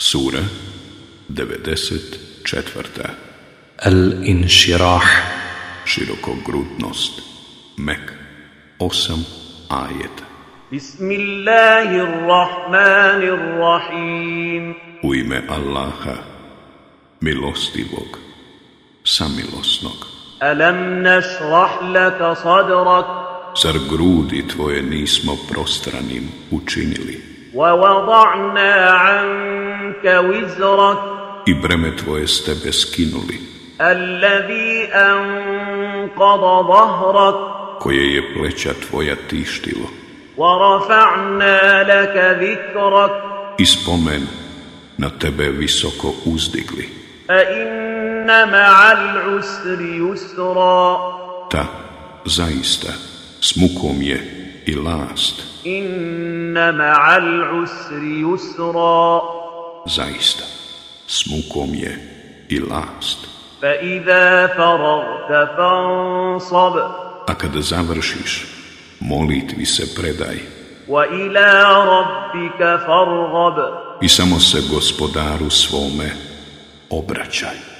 Sura 94. Al-Inshirah Širokogrutnost Mek. 8 ajeta. Bismillahirrahmanirrahim. U ime Allaha Milostivog Samilosnog. Alam nashrah laka sadrak. Zar grudi tvoje nismo prostranim učinili? I breme tvoje ste beskinuli. Koje je pleća tvoja tištilo. I spomen na tebe visoko uzdigli. Ta, zaista, s mukom je i last. Inna ma'al usri yusra. Zaista, s mukom je i last. A kada završiš, molitvi se predaj. I samo se gospodaru svome obraćaj.